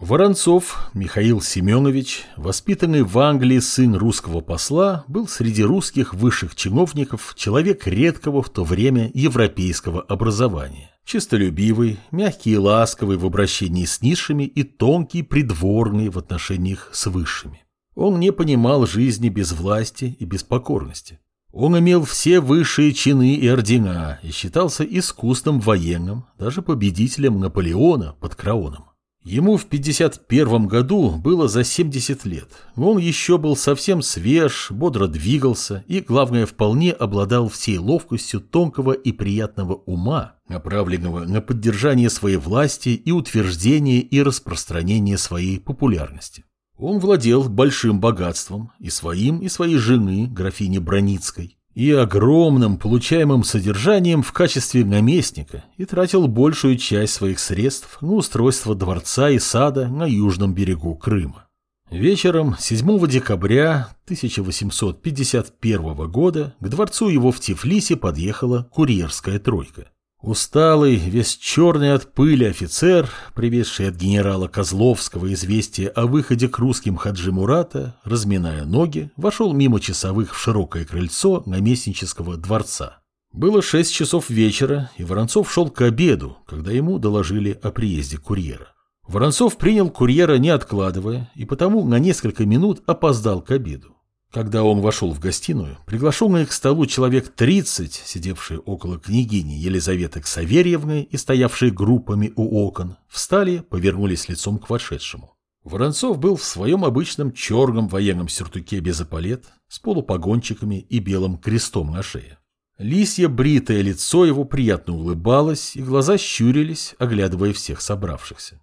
Воронцов Михаил Семенович, воспитанный в Англии сын русского посла, был среди русских высших чиновников человек редкого в то время европейского образования. Чистолюбивый, мягкий и ласковый в обращении с низшими и тонкий, придворный в отношениях с высшими. Он не понимал жизни без власти и без покорности. Он имел все высшие чины и ордена и считался искусным военным, даже победителем Наполеона под Краоном. Ему в 51 году было за 70 лет. Он еще был совсем свеж, бодро двигался и, главное, вполне обладал всей ловкостью тонкого и приятного ума, направленного на поддержание своей власти и утверждение и распространение своей популярности. Он владел большим богатством и своим, и своей жены, графини Броницкой и огромным получаемым содержанием в качестве наместника и тратил большую часть своих средств на устройство дворца и сада на южном берегу Крыма. Вечером 7 декабря 1851 года к дворцу его в Тифлисе подъехала курьерская тройка. Усталый, весь черный от пыли офицер, привезший от генерала Козловского известие о выходе к русским Хаджи Мурата, разминая ноги, вошел мимо часовых в широкое крыльцо наместнического дворца. Было шесть часов вечера, и Воронцов шел к обеду, когда ему доложили о приезде курьера. Воронцов принял курьера не откладывая, и потому на несколько минут опоздал к обеду. Когда он вошел в гостиную, приглашенные к столу человек 30, сидевшие около княгини Елизаветы Ксаверьевны и стоявшие группами у окон, встали, повернулись лицом к вошедшему. Воронцов был в своем обычном черном военном сюртуке без эполет, с полупогончиками и белым крестом на шее. Лисье бритое лицо его приятно улыбалось, и глаза щурились, оглядывая всех собравшихся.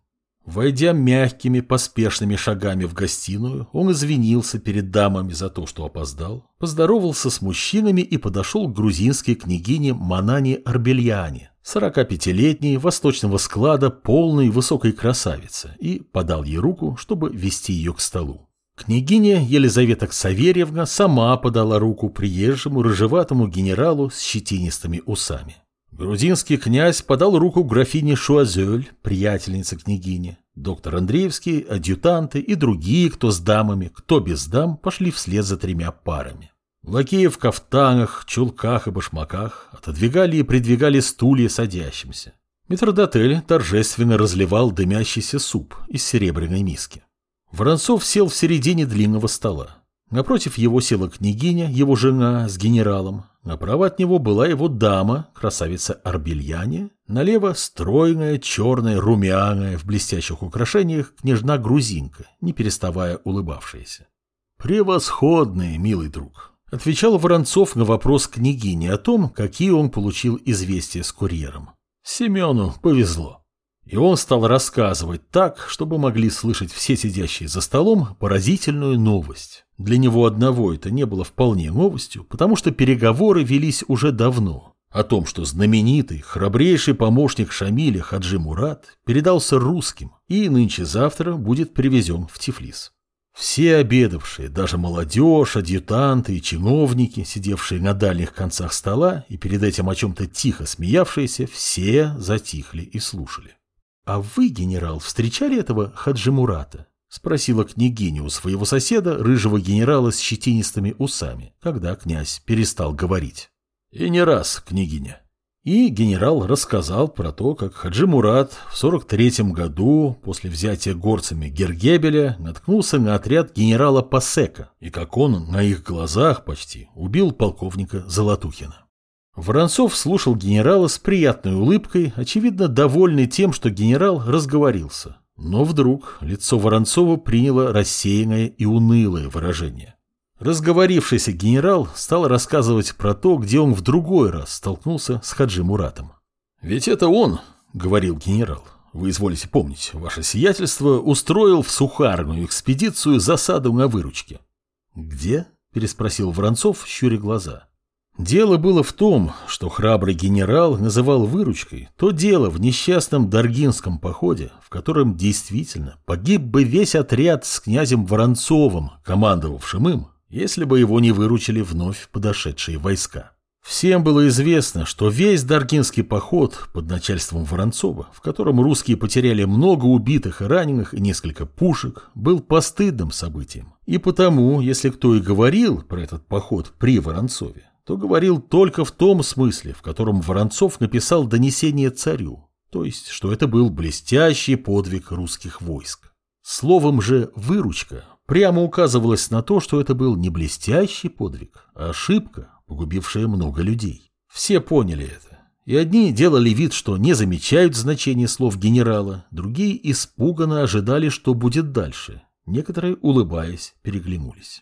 Войдя мягкими, поспешными шагами в гостиную, он извинился перед дамами за то, что опоздал, поздоровался с мужчинами и подошел к грузинской княгине Манане Арбельяне, 45-летней, восточного склада, полной высокой красавицы, и подал ей руку, чтобы вести ее к столу. Княгиня Елизавета Ксаверьевна сама подала руку приезжему рыжеватому генералу с щетинистыми усами. Грузинский князь подал руку графине Шуазель, приятельнице княгини. Доктор Андреевский, адъютанты и другие, кто с дамами, кто без дам, пошли вслед за тремя парами. Лакеи в кафтанах, чулках и башмаках отодвигали и придвигали стулья садящимся. Митродотель торжественно разливал дымящийся суп из серебряной миски. Воронцов сел в середине длинного стола. Напротив его села княгиня, его жена, с генералом. Направо от него была его дама, красавица Арбельяне. Налево стройная, черная, румяная, в блестящих украшениях княжна-грузинка, не переставая улыбавшаяся. «Превосходный, милый друг», — отвечал Воронцов на вопрос княгини о том, какие он получил известия с курьером. Семену повезло. И он стал рассказывать так, чтобы могли слышать все сидящие за столом поразительную новость. Для него одного это не было вполне новостью, потому что переговоры велись уже давно. О том, что знаменитый, храбрейший помощник Шамиля Хаджи Мурат передался русским и нынче-завтра будет привезен в Тифлис. Все обедавшие, даже молодежь, адъютанты и чиновники, сидевшие на дальних концах стола и перед этим о чем-то тихо смеявшиеся, все затихли и слушали. «А вы, генерал, встречали этого Хаджи Мурата?» — спросила княгиня у своего соседа, рыжего генерала с щетинистыми усами, когда князь перестал говорить. «И не раз, княгиня». И генерал рассказал про то, как Хаджи Мурат в 43-м году, после взятия горцами Гергебеля, наткнулся на отряд генерала Пасека, и как он на их глазах почти убил полковника Золотухина. Воронцов слушал генерала с приятной улыбкой, очевидно довольный тем, что генерал разговорился. Но вдруг лицо Воронцова приняло рассеянное и унылое выражение. Разговорившийся генерал стал рассказывать про то, где он в другой раз столкнулся с Хаджи Муратом. «Ведь это он, — говорил генерал, — вы изволите помнить, ваше сиятельство устроил в сухарную экспедицию засаду на выручке». «Где?» — переспросил Воронцов, щуря глаза. Дело было в том, что храбрый генерал называл выручкой то дело в несчастном Даргинском походе, в котором действительно погиб бы весь отряд с князем Воронцовым, командовавшим им, если бы его не выручили вновь подошедшие войска. Всем было известно, что весь Даргинский поход под начальством Воронцова, в котором русские потеряли много убитых и раненых и несколько пушек, был постыдным событием. И потому, если кто и говорил про этот поход при Воронцове, то говорил только в том смысле, в котором Воронцов написал донесение царю, то есть, что это был блестящий подвиг русских войск. Словом же «выручка» прямо указывалось на то, что это был не блестящий подвиг, а ошибка, погубившая много людей. Все поняли это. И одни делали вид, что не замечают значения слов генерала, другие испуганно ожидали, что будет дальше. Некоторые, улыбаясь, переглянулись.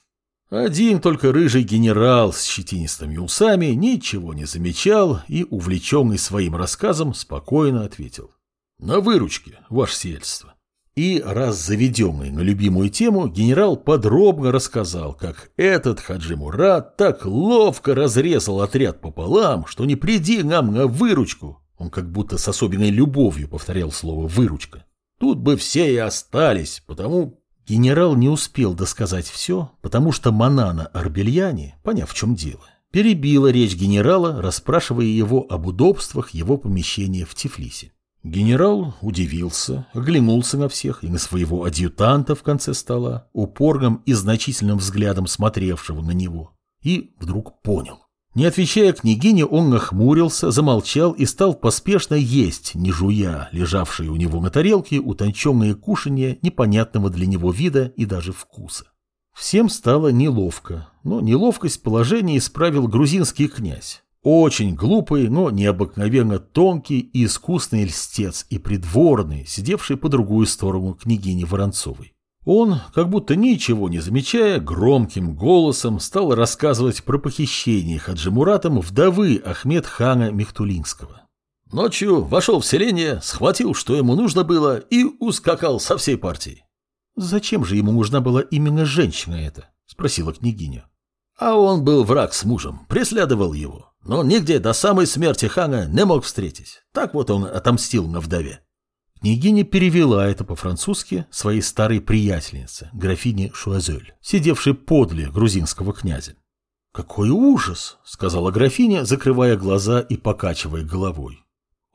Один только рыжий генерал с щетинистыми усами ничего не замечал и, увлеченный своим рассказом, спокойно ответил. «На выручке, ваше сельство». И, раз заведенный на любимую тему, генерал подробно рассказал, как этот Хаджи Мурат так ловко разрезал отряд пополам, что не приди нам на выручку. Он как будто с особенной любовью повторял слово «выручка». Тут бы все и остались, потому... Генерал не успел досказать все, потому что Манана Арбельяне, поняв в чем дело, перебила речь генерала, расспрашивая его об удобствах его помещения в Тифлисе. Генерал удивился, оглянулся на всех и на своего адъютанта в конце стола, упорным и значительным взглядом смотревшего на него, и вдруг понял. Не отвечая княгине, он нахмурился, замолчал и стал поспешно есть, не жуя, лежавшие у него на тарелке утонченные кушанья непонятного для него вида и даже вкуса. Всем стало неловко, но неловкость положения исправил грузинский князь. Очень глупый, но необыкновенно тонкий и искусный льстец и придворный, сидевший по другую сторону княгини Воронцовой. Он, как будто ничего не замечая, громким голосом стал рассказывать про похищение Хаджимуратом вдовы Ахмед хана Мехтулинского. Ночью вошел в селение, схватил, что ему нужно было, и ускакал со всей партией. «Зачем же ему нужна была именно женщина эта?» – спросила княгиня. А он был враг с мужем, преследовал его но нигде до самой смерти хана не мог встретить. Так вот он отомстил на вдове. Княгиня перевела это по-французски своей старой приятельнице, графине Шуазель, сидевшей подле грузинского князя. «Какой ужас!» — сказала графиня, закрывая глаза и покачивая головой.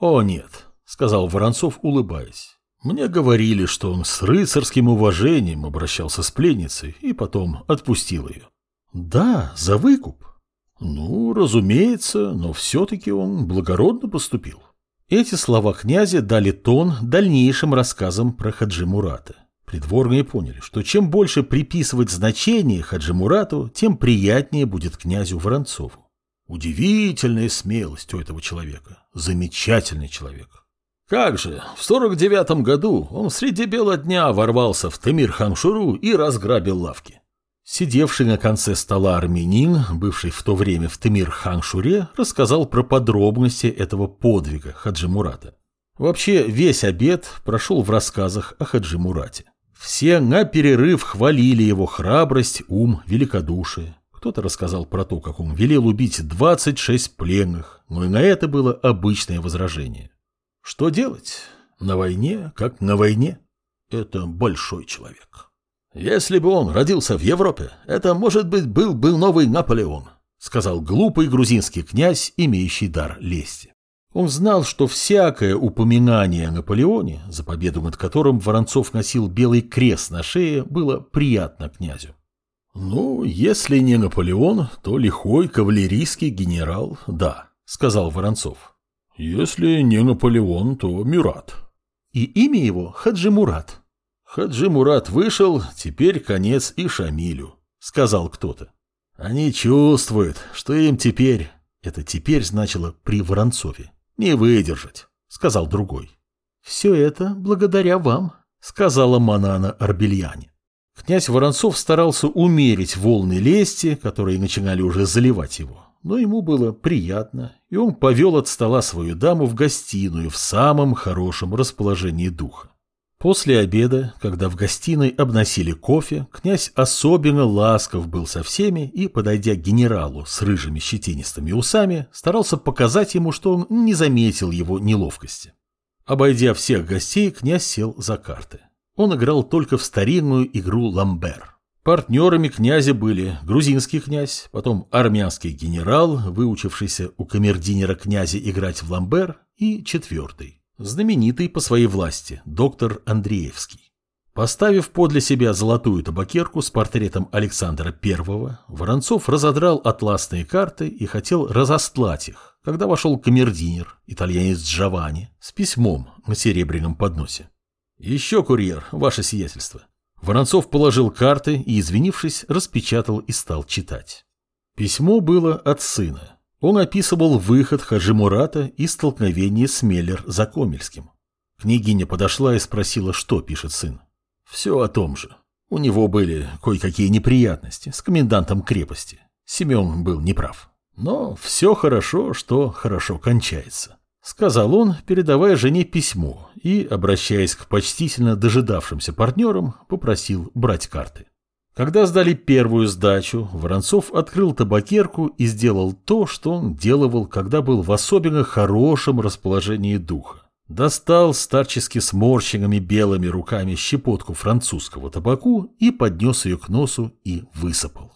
«О, нет!» — сказал Воронцов, улыбаясь. «Мне говорили, что он с рыцарским уважением обращался с пленницей и потом отпустил ее». «Да, за выкуп. Ну, разумеется, но все-таки он благородно поступил. Эти слова князя дали тон дальнейшим рассказам про Хаджи Мурата. Придворные поняли, что чем больше приписывать значение Хаджи Мурату, тем приятнее будет князю Воронцову. Удивительная смелость у этого человека. Замечательный человек. Как же, в сорок девятом году он среди бела дня ворвался в Тамир-Хамшуру и разграбил лавки. Сидевший на конце стола армянин, бывший в то время в Темир-хан-Шуре, рассказал про подробности этого подвига Хаджи Мурата. Вообще, весь обед прошел в рассказах о Хаджи Мурате. Все на перерыв хвалили его храбрость, ум, великодушие. Кто-то рассказал про то, как он велел убить 26 пленных, но и на это было обычное возражение. Что делать? На войне, как на войне. Это большой человек. «Если бы он родился в Европе, это, может быть, был бы новый Наполеон», сказал глупый грузинский князь, имеющий дар лести. Он знал, что всякое упоминание о Наполеоне, за победу над которым Воронцов носил белый крест на шее, было приятно князю. «Ну, если не Наполеон, то лихой кавалерийский генерал, да», — сказал Воронцов. «Если не Наполеон, то Мюрат». «И имя его Хаджи Мурат», Хаджи Мурат вышел, теперь конец и Шамилю, сказал кто-то. Они чувствуют, что им теперь, это теперь значило при Воронцове, не выдержать, сказал другой. Все это благодаря вам, сказала Манана Арбельяне. Князь Воронцов старался умерить волны лести, которые начинали уже заливать его, но ему было приятно, и он повел от стола свою даму в гостиную в самом хорошем расположении духа. После обеда, когда в гостиной обносили кофе, князь особенно ласков был со всеми и, подойдя к генералу с рыжими щетинистыми усами, старался показать ему, что он не заметил его неловкости. Обойдя всех гостей, князь сел за карты. Он играл только в старинную игру «Ламбер». Партнерами князя были грузинский князь, потом армянский генерал, выучившийся у камердинера князя играть в ламбер, и четвертый, знаменитый по своей власти, доктор Андреевский. Поставив подле себя золотую табакерку с портретом Александра I, Воронцов разодрал атласные карты и хотел разостлать их, когда вошел камердинер, итальянец Джованни, с письмом на серебряном подносе. «Еще курьер, ваше сиятельство». Воронцов положил карты и, извинившись, распечатал и стал читать. Письмо было от сына. Он описывал выход Хаджи Мурата и столкновение с Меллер за Комельским. Княгиня подошла и спросила, что пишет сын. Все о том же. У него были кое-какие неприятности с комендантом крепости. Семен был неправ. Но все хорошо, что хорошо кончается. Сказал он, передавая жене письмо и, обращаясь к почтительно дожидавшимся партнерам, попросил брать карты. Когда сдали первую сдачу, Воронцов открыл табакерку и сделал то, что он делал, когда был в особенно хорошем расположении духа. Достал старчески сморщенными белыми руками щепотку французского табаку и поднес ее к носу и высыпал.